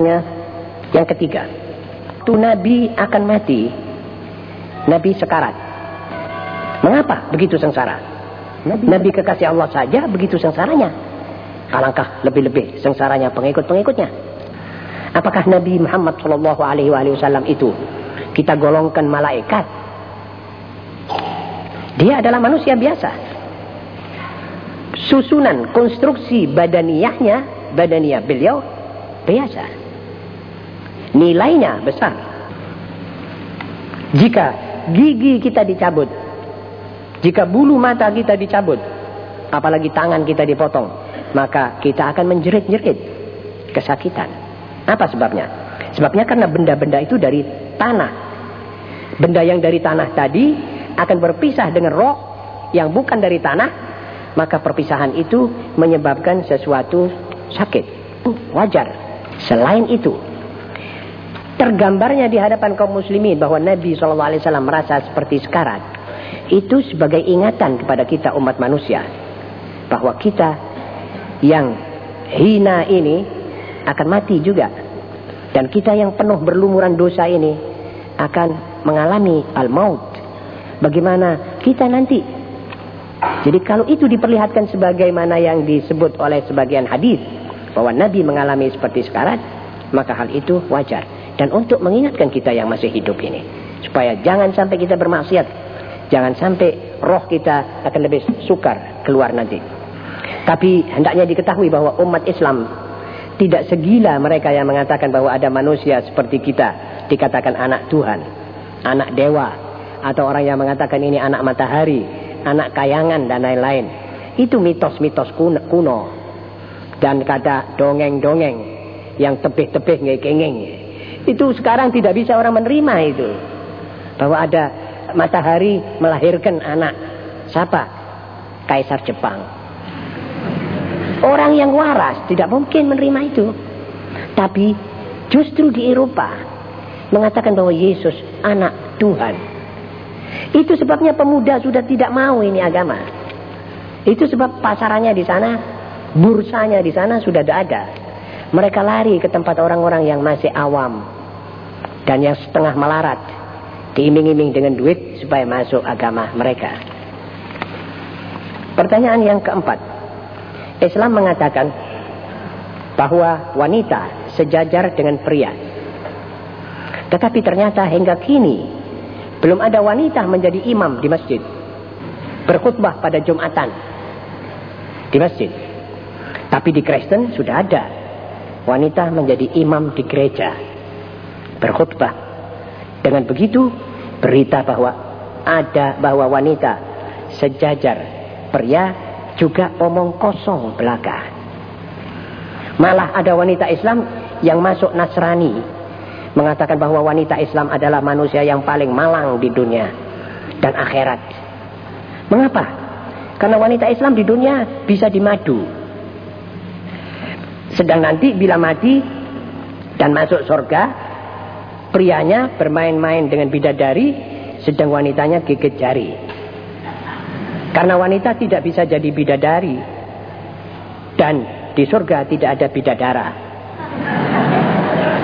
Yang ketiga, tu Nabi akan mati, Nabi sekarat. Mengapa begitu sengsara? Nabi, Nabi kekasih Allah saja begitu sengsaranya. Alangkah lebih-lebih sengsaranya pengikut-pengikutnya. Apakah Nabi Muhammad Shallallahu Alaihi Wasallam itu kita golongkan malaikat? Dia adalah manusia biasa. Susunan konstruksi badaniyahnya, badaniyah beliau biasa. Nilainya besar. Jika gigi kita dicabut, jika bulu mata kita dicabut, apalagi tangan kita dipotong, maka kita akan menjerit-jerit kesakitan. Apa sebabnya? Sebabnya karena benda-benda itu dari tanah. Benda yang dari tanah tadi akan berpisah dengan roh yang bukan dari tanah, maka perpisahan itu menyebabkan sesuatu sakit. Wajar. Selain itu, tergambarnya di hadapan kaum muslimin bahwa Nabi SAW merasa seperti sekarat. Itu sebagai ingatan kepada kita umat manusia bahwa kita yang hina ini akan mati juga. Dan kita yang penuh berlumuran dosa ini akan mengalami al-maut. Bagaimana kita nanti? Jadi kalau itu diperlihatkan sebagaimana yang disebut oleh sebagian hadis bahwa Nabi mengalami seperti sekarang maka hal itu wajar dan untuk mengingatkan kita yang masih hidup ini supaya jangan sampai kita bermaksiat Jangan sampai roh kita akan lebih sukar keluar nanti. Tapi hendaknya diketahui bahwa umat Islam tidak segila mereka yang mengatakan bahwa ada manusia seperti kita dikatakan anak Tuhan, anak dewa, atau orang yang mengatakan ini anak matahari, anak kayangan dan lain-lain. Itu mitos-mitos kuno, kuno. Dan kata dongeng-dongeng yang tebih-tebih ngekengeng. Itu sekarang tidak bisa orang menerima itu. Bahwa ada matahari melahirkan anak. Siapa? Kaisar Jepang. Orang yang waras tidak mungkin menerima itu. Tapi justru di Eropa mengatakan bahwa Yesus anak Tuhan. Itu sebabnya pemuda sudah tidak mau ini agama. Itu sebab pasarannya di sana, bursanya di sana sudah ada. Mereka lari ke tempat orang-orang yang masih awam dan yang setengah melarat diiming-iming dengan duit supaya masuk agama mereka. Pertanyaan yang keempat. Islam mengatakan bahwa wanita sejajar dengan pria. Tetapi ternyata hingga kini belum ada wanita menjadi imam di masjid. Berkhutbah pada Jumatan di masjid. Tapi di Kristen sudah ada wanita menjadi imam di gereja. Berkhutbah dengan begitu berita bahwa ada bahwa wanita sejajar pria juga omong kosong belaka. Malah ada wanita Islam yang masuk Nasrani mengatakan bahwa wanita Islam adalah manusia yang paling malang di dunia dan akhirat. Mengapa? Karena wanita Islam di dunia bisa dimadu. Sedang nanti bila mati dan masuk surga Prianya bermain-main dengan bidadari, sedang wanitanya gigit jari. Karena wanita tidak bisa jadi bidadari. Dan di surga tidak ada bidadara.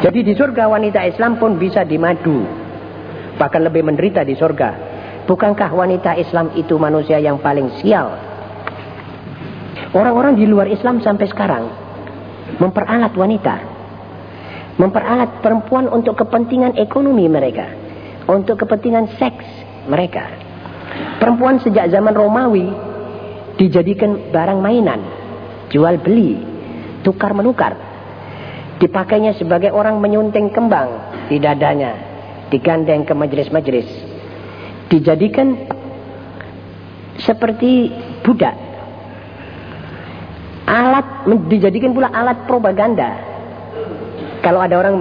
Jadi di surga wanita Islam pun bisa dimadu. Bahkan lebih menderita di surga. Bukankah wanita Islam itu manusia yang paling sial? Orang-orang di luar Islam sampai sekarang memperalat wanita memperalat perempuan untuk kepentingan ekonomi mereka, untuk kepentingan seks mereka. Perempuan sejak zaman Romawi dijadikan barang mainan, jual beli, tukar menukar. Dipakainya sebagai orang menyunting kembang di dadanya, digandeng ke majelis-majelis. Dijadikan seperti budak. Alat dijadikan pula alat propaganda kalau ada orang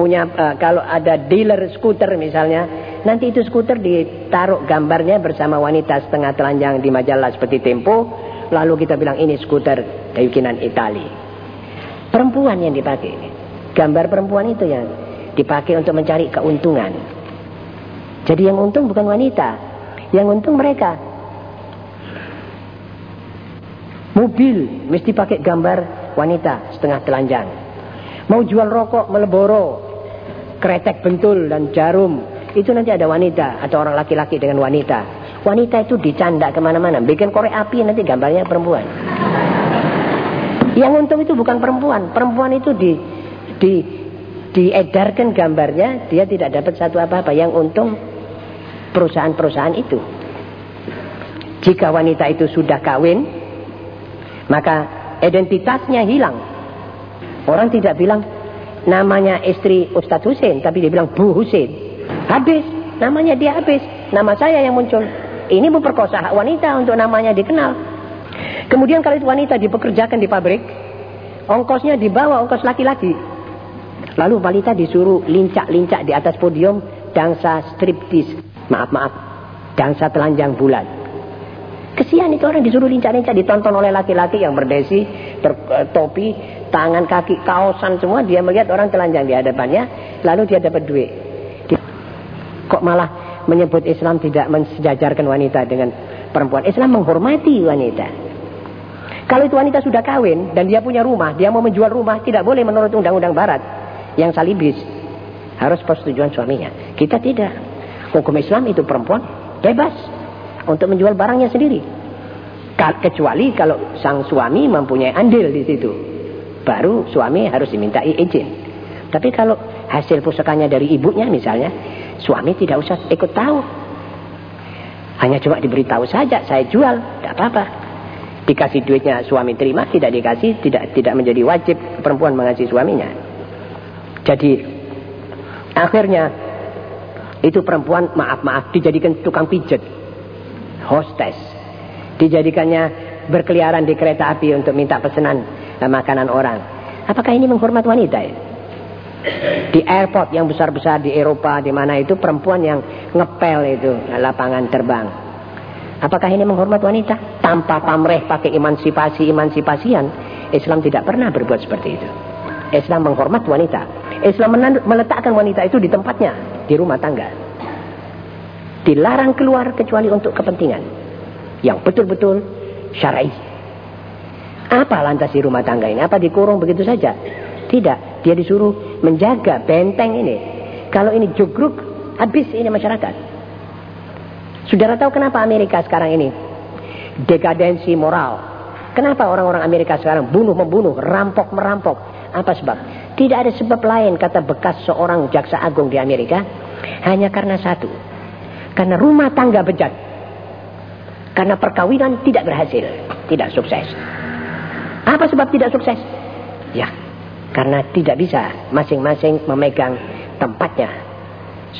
punya uh, kalau ada dealer skuter misalnya, nanti itu skuter ditaruh gambarnya bersama wanita setengah telanjang di majalah seperti Tempo, lalu kita bilang ini skuter bikinan Itali. Perempuan yang dipakai. Gambar perempuan itu yang dipakai untuk mencari keuntungan. Jadi yang untung bukan wanita, yang untung mereka. Mobil mesti pakai gambar wanita setengah telanjang. Mau jual rokok, meleboro, kretek bentul dan jarum. Itu nanti ada wanita atau orang laki-laki dengan wanita. Wanita itu dicanda ke mana-mana. Bikin korek api nanti gambarnya perempuan. Yang untung itu bukan perempuan. Perempuan itu di, di diedarkan gambarnya, dia tidak dapat satu apa-apa. Yang untung perusahaan-perusahaan itu. Jika wanita itu sudah kawin, maka identitasnya hilang. Orang tidak bilang namanya istri Ustadz Hussein, tapi dia bilang Bu Hussein. Habis, namanya dia habis. Nama saya yang muncul. Ini memperkosa hak wanita untuk namanya dikenal. Kemudian kalau itu wanita dipekerjakan di pabrik, ongkosnya dibawa ongkos laki-laki. Lalu wanita disuruh lincak-lincak di atas podium dansa striptis. Maaf, maaf. Dansa telanjang bulan. Kesian itu orang disuruh lincah-lincah ditonton oleh laki-laki yang berdesi, topi, tangan, kaki, kaosan semua. Dia melihat orang telanjang di hadapannya, lalu dia dapat duit. Kok malah menyebut Islam tidak mensejajarkan wanita dengan perempuan? Islam menghormati wanita. Kalau itu wanita sudah kawin dan dia punya rumah, dia mau menjual rumah, tidak boleh menurut undang-undang barat yang salibis. Harus persetujuan suaminya. Kita tidak. Hukum Islam itu perempuan bebas untuk menjual barangnya sendiri. Kecuali kalau sang suami mempunyai andil di situ. Baru suami harus dimintai izin. Tapi kalau hasil pusakanya dari ibunya misalnya, suami tidak usah ikut tahu. Hanya cuma diberitahu saja, saya jual, tidak apa-apa. Dikasih duitnya suami terima, tidak dikasih, tidak tidak menjadi wajib perempuan mengasihi suaminya. Jadi akhirnya itu perempuan maaf-maaf dijadikan tukang pijet hostess. Dijadikannya berkeliaran di kereta api untuk minta pesanan makanan orang. Apakah ini menghormat wanita ya? Di airport yang besar-besar di Eropa, di mana itu perempuan yang ngepel itu lapangan terbang. Apakah ini menghormat wanita? Tanpa pamreh pakai emansipasi-emansipasian, Islam tidak pernah berbuat seperti itu. Islam menghormat wanita. Islam meletakkan wanita itu di tempatnya, di rumah tangga dilarang keluar kecuali untuk kepentingan yang betul-betul syar'i. Apa lantas di rumah tangga ini? Apa dikurung begitu saja? Tidak, dia disuruh menjaga benteng ini. Kalau ini jugruk, habis ini masyarakat. Saudara tahu kenapa Amerika sekarang ini dekadensi moral? Kenapa orang-orang Amerika sekarang bunuh-membunuh, rampok-merampok? Apa sebab? Tidak ada sebab lain kata bekas seorang jaksa agung di Amerika. Hanya karena satu karena rumah tangga bejat. Karena perkawinan tidak berhasil. Tidak sukses. Apa sebab tidak sukses? Ya, karena tidak bisa masing-masing memegang tempatnya.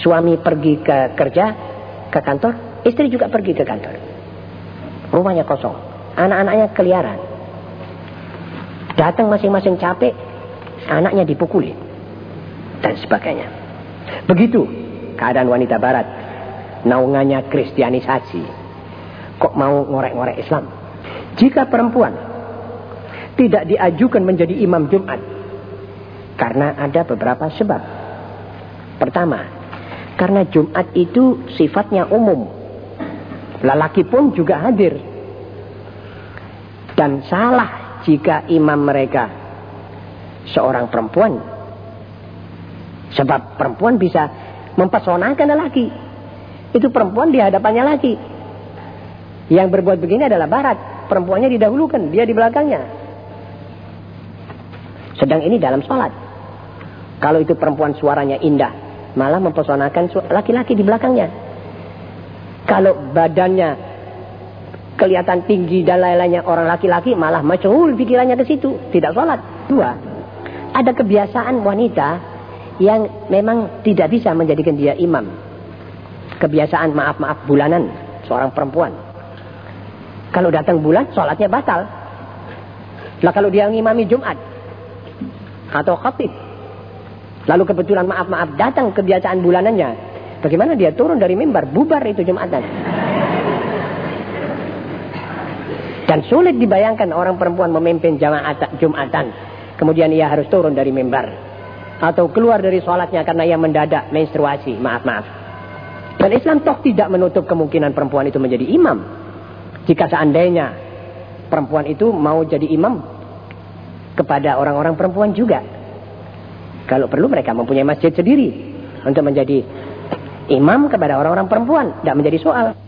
Suami pergi ke kerja, ke kantor, istri juga pergi ke kantor. Rumahnya kosong. Anak-anaknya keliaran. Datang masing-masing capek, anaknya dipukuli. Dan sebagainya. Begitu keadaan wanita barat naungannya kristianisasi. Kok mau ngorek-ngorek Islam? Jika perempuan tidak diajukan menjadi imam Jumat karena ada beberapa sebab. Pertama, karena Jumat itu sifatnya umum. Lelaki pun juga hadir. Dan salah jika imam mereka seorang perempuan. Sebab perempuan bisa mempesonakan lelaki. Itu perempuan di hadapannya lagi. Yang berbuat begini adalah barat. Perempuannya didahulukan, dia di belakangnya. Sedang ini dalam sholat. Kalau itu perempuan suaranya indah, malah mempesonakan laki-laki di belakangnya. Kalau badannya kelihatan tinggi dan lain-lainnya orang laki-laki, malah macuhul pikirannya ke situ. Tidak sholat. Dua, ada kebiasaan wanita yang memang tidak bisa menjadikan dia imam kebiasaan maaf-maaf bulanan seorang perempuan. Kalau datang bulan, sholatnya batal. Lah kalau dia ngimami Jumat atau khatib, lalu kebetulan maaf-maaf datang kebiasaan bulanannya, bagaimana dia turun dari mimbar, bubar itu Jumatan. Dan sulit dibayangkan orang perempuan memimpin jamaah Jumatan, kemudian ia harus turun dari mimbar atau keluar dari sholatnya karena ia mendadak menstruasi, maaf-maaf. Dan Islam toh tidak menutup kemungkinan perempuan itu menjadi imam. Jika seandainya perempuan itu mau jadi imam kepada orang-orang perempuan juga. Kalau perlu mereka mempunyai masjid sendiri untuk menjadi imam kepada orang-orang perempuan. Tidak menjadi soal.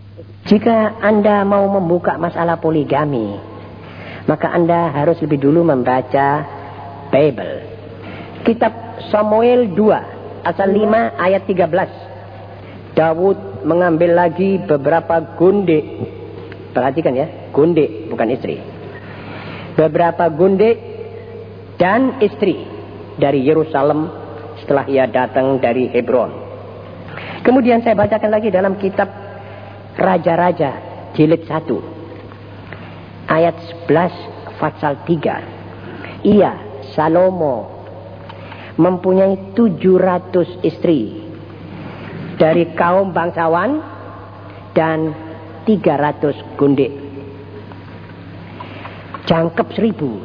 Jika Anda mau membuka masalah poligami, maka Anda harus lebih dulu membaca Bible. Kitab Samuel 2, asal 5 ayat 13. Daud mengambil lagi beberapa gundik. Perhatikan ya, gundik bukan istri. Beberapa gundik dan istri dari Yerusalem setelah ia datang dari Hebron. Kemudian saya bacakan lagi dalam kitab Raja-Raja jilid 1 ayat 11 pasal 3. Ia Salomo mempunyai 700 istri dari kaum bangsawan dan 300 gundik. Jangkep seribu.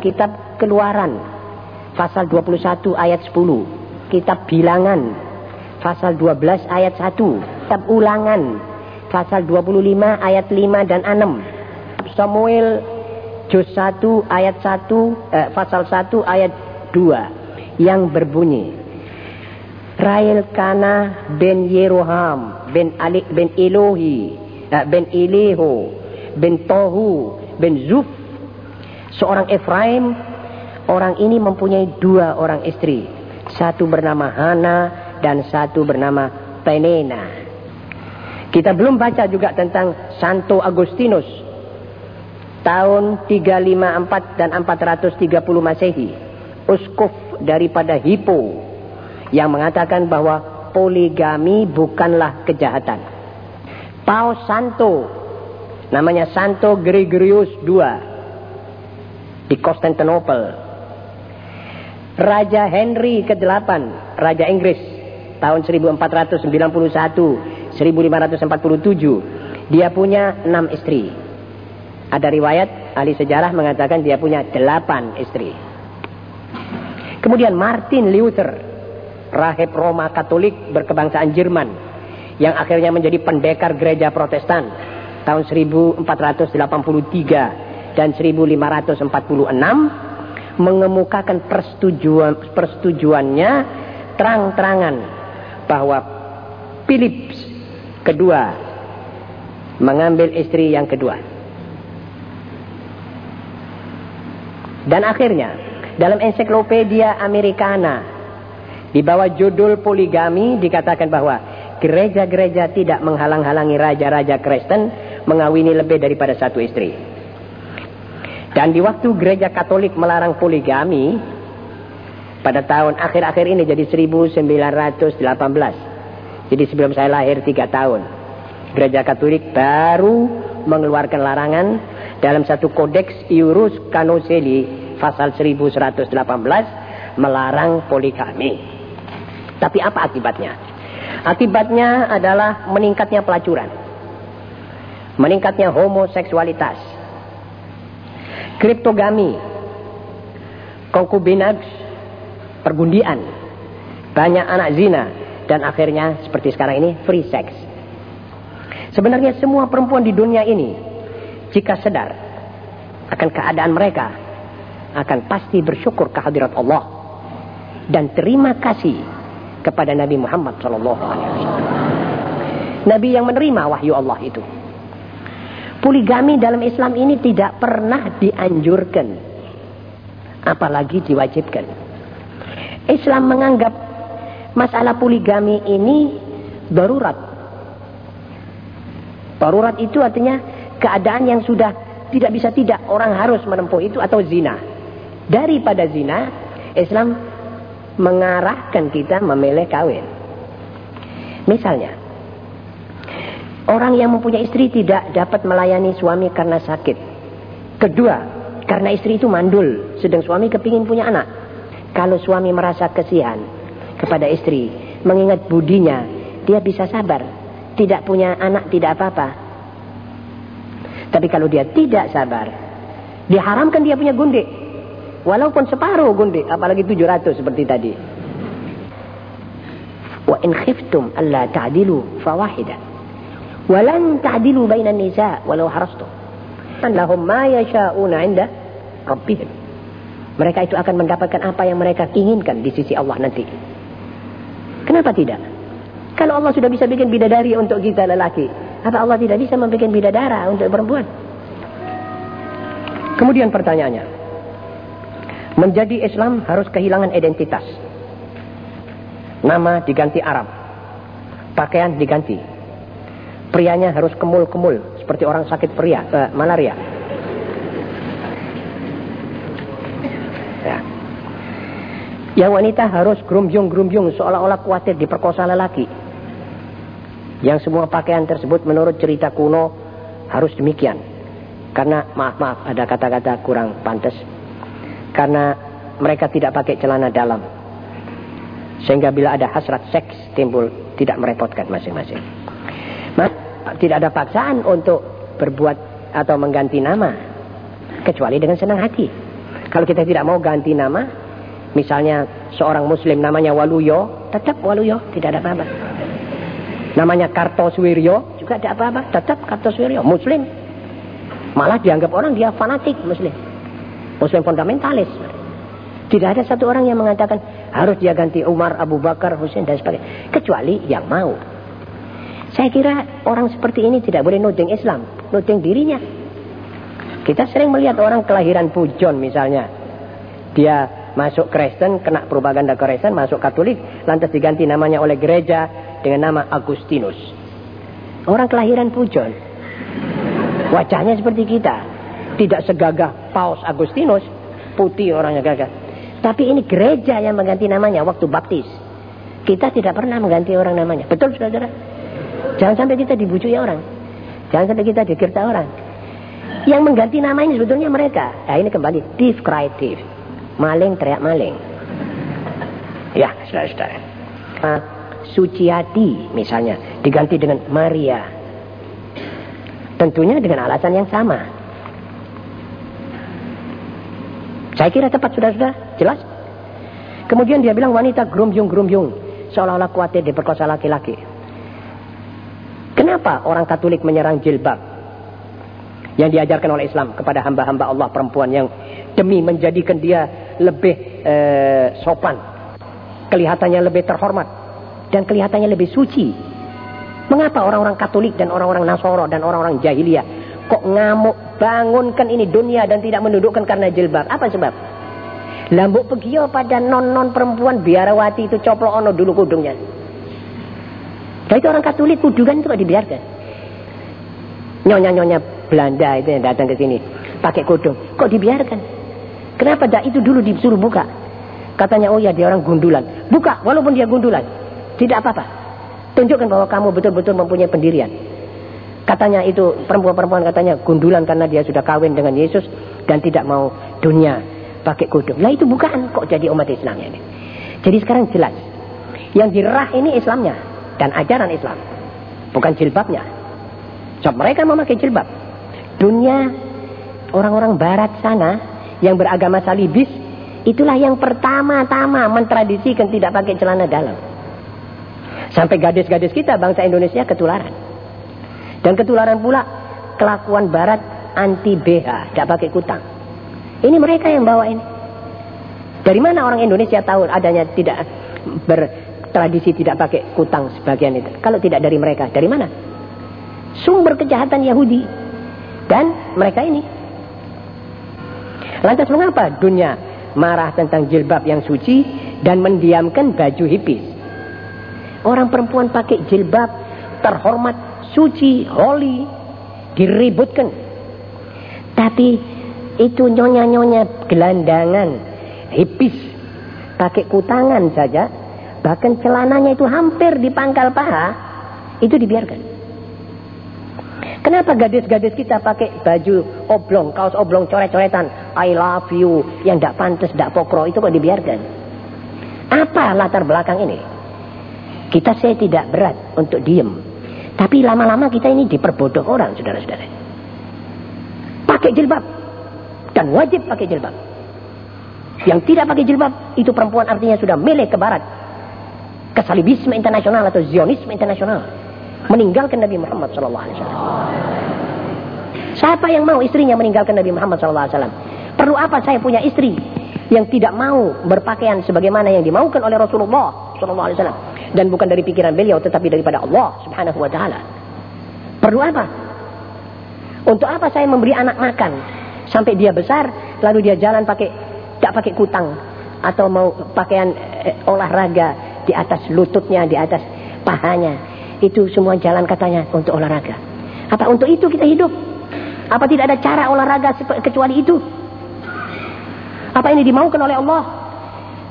Kitab Keluaran pasal 21 ayat 10. Kitab Bilangan pasal 12 ayat 1. Kitab Ulangan pasal 25 ayat 5 dan 6. Samuel juz 1 ayat 1 eh, pasal 1 ayat 2 yang berbunyi Rael Kana ben Yeroham ben Ali ben Elohi eh, ben Eleho ben Tohu ben Zuf. Seorang Efraim orang ini mempunyai dua orang istri. Satu bernama Hana dan satu bernama Penena. Kita belum baca juga tentang Santo Agustinus tahun 354 dan 430 Masehi. Uskup daripada Hippo yang mengatakan bahwa poligami bukanlah kejahatan. Paus Santo namanya Santo Gregorius II di Konstantinopel. Raja Henry ke-8, Raja Inggris tahun 1491 1547 dia punya enam istri ada riwayat ahli sejarah mengatakan dia punya delapan istri. Kemudian Martin Luther, rahib Roma Katolik berkebangsaan Jerman, yang akhirnya menjadi pendekar gereja Protestan tahun 1483 dan 1546 mengemukakan persetujuan persetujuannya terang-terangan bahwa Philips kedua mengambil istri yang kedua. Dan akhirnya, dalam ensiklopedia Americana, di bawah judul poligami dikatakan bahwa gereja-gereja tidak menghalang-halangi raja-raja Kristen mengawini lebih daripada satu istri. Dan di waktu gereja Katolik melarang poligami, pada tahun akhir-akhir ini jadi 1918. Jadi sebelum saya lahir tiga tahun. Gereja Katolik baru mengeluarkan larangan dalam satu kodeks Iurus Canoseli pasal 1118 melarang poligami. Tapi apa akibatnya? Akibatnya adalah meningkatnya pelacuran. Meningkatnya homoseksualitas. Kriptogami. Konkubinage. Pergundian. Banyak anak zina. Dan akhirnya seperti sekarang ini free sex. Sebenarnya semua perempuan di dunia ini jika sadar akan keadaan mereka akan pasti bersyukur kehadirat Allah dan terima kasih kepada Nabi Muhammad wasallam. Nabi yang menerima wahyu Allah itu. Poligami dalam Islam ini tidak pernah dianjurkan apalagi diwajibkan. Islam menganggap masalah poligami ini darurat. Darurat itu artinya keadaan yang sudah tidak bisa tidak orang harus menempuh itu atau zina. Daripada zina, Islam mengarahkan kita memilih kawin. Misalnya, orang yang mempunyai istri tidak dapat melayani suami karena sakit. Kedua, karena istri itu mandul, sedang suami kepingin punya anak. Kalau suami merasa kesian kepada istri, mengingat budinya, dia bisa sabar. Tidak punya anak, tidak apa-apa. Tapi kalau dia tidak sabar, diharamkan dia punya gundik. Walaupun separuh gundik, apalagi 700 seperti tadi. Wa in khiftum alla ta'dilu fawahida. Walan ta'dilu bainan nisa walau harastum. Lahum ma yasha'una 'inda rabbihim. Mereka itu akan mendapatkan apa yang mereka inginkan di sisi Allah nanti. Kenapa tidak? Kalau Allah sudah bisa bikin bidadari untuk kita lelaki, apa Allah tidak bisa membuat bidadara untuk perempuan? Kemudian pertanyaannya, menjadi Islam harus kehilangan identitas. Nama diganti Arab, pakaian diganti. Prianya harus kemul-kemul seperti orang sakit pria, uh, malaria. Ya. Yang wanita harus grumbyung-grumbyung seolah-olah khawatir diperkosa lelaki. Yang semua pakaian tersebut menurut cerita kuno harus demikian. Karena maaf-maaf ada kata-kata kurang pantas. Karena mereka tidak pakai celana dalam. Sehingga bila ada hasrat seks timbul tidak merepotkan masing-masing. Tidak ada paksaan untuk berbuat atau mengganti nama. Kecuali dengan senang hati. Kalau kita tidak mau ganti nama, misalnya seorang muslim namanya Waluyo, tetap Waluyo, tidak ada apa-apa. Namanya Kartoswiryo, juga tidak apa-apa, tetap Kartoswiryo, muslim. Malah dianggap orang dia fanatik muslim. Muslim fundamentalis. Tidak ada satu orang yang mengatakan harus dia ganti Umar, Abu Bakar, Husain dan sebagainya. Kecuali yang mau. Saya kira orang seperti ini tidak boleh nuding Islam, nuding dirinya. Kita sering melihat orang kelahiran pujon misalnya. Dia masuk Kristen, kena propaganda Kristen, masuk Katolik, lantas diganti namanya oleh gereja dengan nama Agustinus. Orang kelahiran pujon. Wajahnya seperti kita. Tidak segagah Paus Agustinus. Putih orangnya gagah. Tapi ini gereja yang mengganti namanya waktu baptis. Kita tidak pernah mengganti orang namanya. Betul saudara? Jangan sampai kita dibujui orang. Jangan sampai kita dikirta orang. Yang mengganti nama ini sebetulnya mereka. Nah ini kembali. Thief cry thief. Maling teriak maling. Ya, sudah-sudah. Uh, Suciati misalnya. Diganti dengan Maria. Tentunya dengan alasan yang sama. Saya kira tepat sudah-sudah jelas. Kemudian dia bilang wanita grumbyung-grumbyung. Seolah-olah khawatir diperkosa laki-laki. Kenapa orang Katolik menyerang jilbab? Yang diajarkan oleh Islam kepada hamba-hamba Allah perempuan yang demi menjadikan dia lebih eh, sopan. Kelihatannya lebih terhormat. Dan kelihatannya lebih suci Mengapa orang-orang Katolik dan orang-orang Nasoro dan orang-orang jahiliyah kok ngamuk bangunkan ini dunia dan tidak mendudukkan karena jilbab? Apa sebab? Lambuk pegio pada non-non perempuan biarawati itu coplok ono dulu kudungnya. Dan itu orang Katolik kudukan itu kok dibiarkan. Nyonya-nyonya Belanda itu yang datang ke sini pakai kudung, kok dibiarkan? Kenapa dah itu dulu disuruh buka? Katanya oh ya dia orang gundulan. Buka walaupun dia gundulan. Tidak apa-apa. Tunjukkan bahwa kamu betul-betul mempunyai pendirian. Katanya itu perempuan-perempuan katanya gundulan karena dia sudah kawin dengan Yesus dan tidak mau dunia pakai kudung. Lah itu bukan kok jadi umat Islam ini. Jadi sekarang jelas. Yang dirah ini Islamnya dan ajaran Islam. Bukan jilbabnya. Sebab mereka memakai jilbab. Dunia orang-orang barat sana yang beragama salibis itulah yang pertama-tama mentradisikan tidak pakai celana dalam. Sampai gadis-gadis kita bangsa Indonesia ketularan. Dan ketularan pula kelakuan barat anti BH, tidak pakai kutang. Ini mereka yang bawa ini. Dari mana orang Indonesia tahu adanya tidak bertradisi tidak pakai kutang sebagian itu? Kalau tidak dari mereka, dari mana? Sumber kejahatan Yahudi dan mereka ini. Lantas mengapa dunia marah tentang jilbab yang suci dan mendiamkan baju hipis? Orang perempuan pakai jilbab, terhormat, suci, holy, diributkan. Tapi itu nyonya-nyonya gelandangan, hipis, pakai kutangan saja, bahkan celananya itu hampir di pangkal paha, itu dibiarkan. Kenapa gadis-gadis kita pakai baju oblong, kaos oblong, coret-coretan, I love you, yang tidak pantas, tidak pokro, itu kok dibiarkan? Apa latar belakang ini? Kita saya tidak berat untuk diem. Tapi lama-lama kita ini diperbodoh orang, saudara-saudara. Pakai jilbab. Dan wajib pakai jilbab. Yang tidak pakai jilbab, itu perempuan artinya sudah milik ke barat. Kesalibisme internasional atau zionisme internasional. Meninggalkan Nabi Muhammad SAW. Siapa yang mau istrinya meninggalkan Nabi Muhammad SAW? Perlu apa saya punya istri? yang tidak mau berpakaian sebagaimana yang dimaukan oleh Rasulullah wasallam dan bukan dari pikiran beliau tetapi daripada Allah Subhanahu wa taala. Perlu apa? Untuk apa saya memberi anak makan sampai dia besar lalu dia jalan pakai tak pakai kutang atau mau pakaian eh, olahraga di atas lututnya, di atas pahanya. Itu semua jalan katanya untuk olahraga. Apa untuk itu kita hidup? Apa tidak ada cara olahraga kecuali itu? Apa ini dimaukan oleh Allah?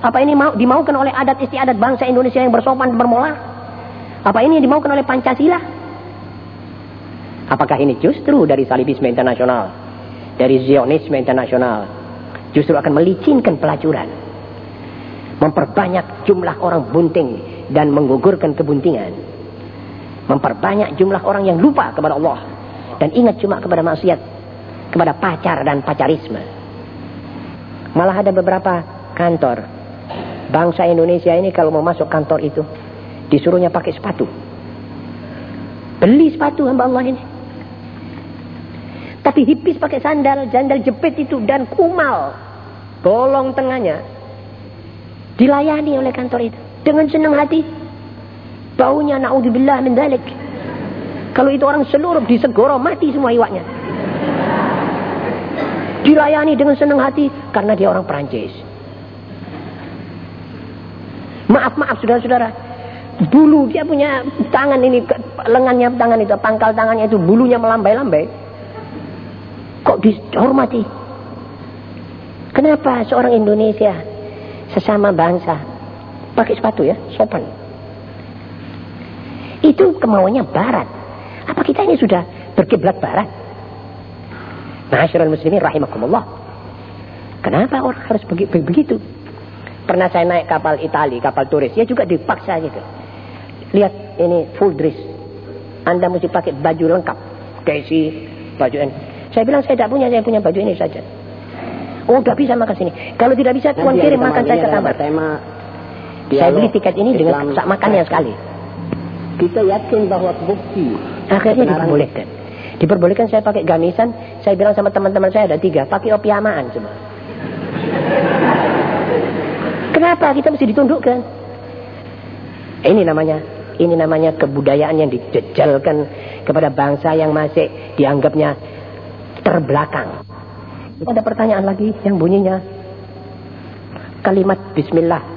Apa ini mau, dimaukan oleh adat istiadat bangsa Indonesia yang bersopan bermoral? Apa ini dimaukan oleh Pancasila? Apakah ini justru dari salibisme internasional? Dari Zionisme internasional? Justru akan melicinkan pelacuran. Memperbanyak jumlah orang bunting dan menggugurkan kebuntingan. Memperbanyak jumlah orang yang lupa kepada Allah. Dan ingat cuma kepada maksiat. Kepada pacar dan pacarisme. Malah ada beberapa kantor. Bangsa Indonesia ini kalau mau masuk kantor itu disuruhnya pakai sepatu. Beli sepatu hamba Allah ini. Tapi hipis pakai sandal, sandal jepit itu dan kumal. Bolong tengahnya. Dilayani oleh kantor itu. Dengan senang hati. Baunya na'udzubillah min dalik. Kalau itu orang seluruh disegoro mati semua iwaknya. Dilayani dengan senang hati karena dia orang Perancis. Maaf, maaf saudara-saudara. Bulu dia punya tangan ini, lengannya tangan itu, pangkal tangannya itu, bulunya melambai-lambai. Kok dihormati? Kenapa seorang Indonesia sesama bangsa pakai sepatu ya, sopan? Itu kemauannya Barat. Apa kita ini sudah berkiblat Barat? Ma'asyiral muslimin rahimakumullah. Kenapa orang harus begitu? Pernah saya naik kapal Itali, kapal turis, ya juga dipaksa gitu. Lihat ini full dress. Anda mesti pakai baju lengkap. Desi, baju ini. Saya bilang saya tidak punya, saya punya baju ini saja. Oh, tidak bisa makan sini. Kalau tidak bisa, tuan kirim makan saya ke kamar. Saya beli tiket ini dengan sak makannya sekali. Kita yakin bahwa bukti akhirnya diperbolehkan. Diperbolehkan saya pakai gamisan. Saya bilang sama teman-teman saya ada tiga. Pakai opiamaan cuma. Kenapa kita mesti ditundukkan? Ini namanya ini namanya kebudayaan yang dijejalkan kepada bangsa yang masih dianggapnya terbelakang. Ada pertanyaan lagi yang bunyinya kalimat bismillah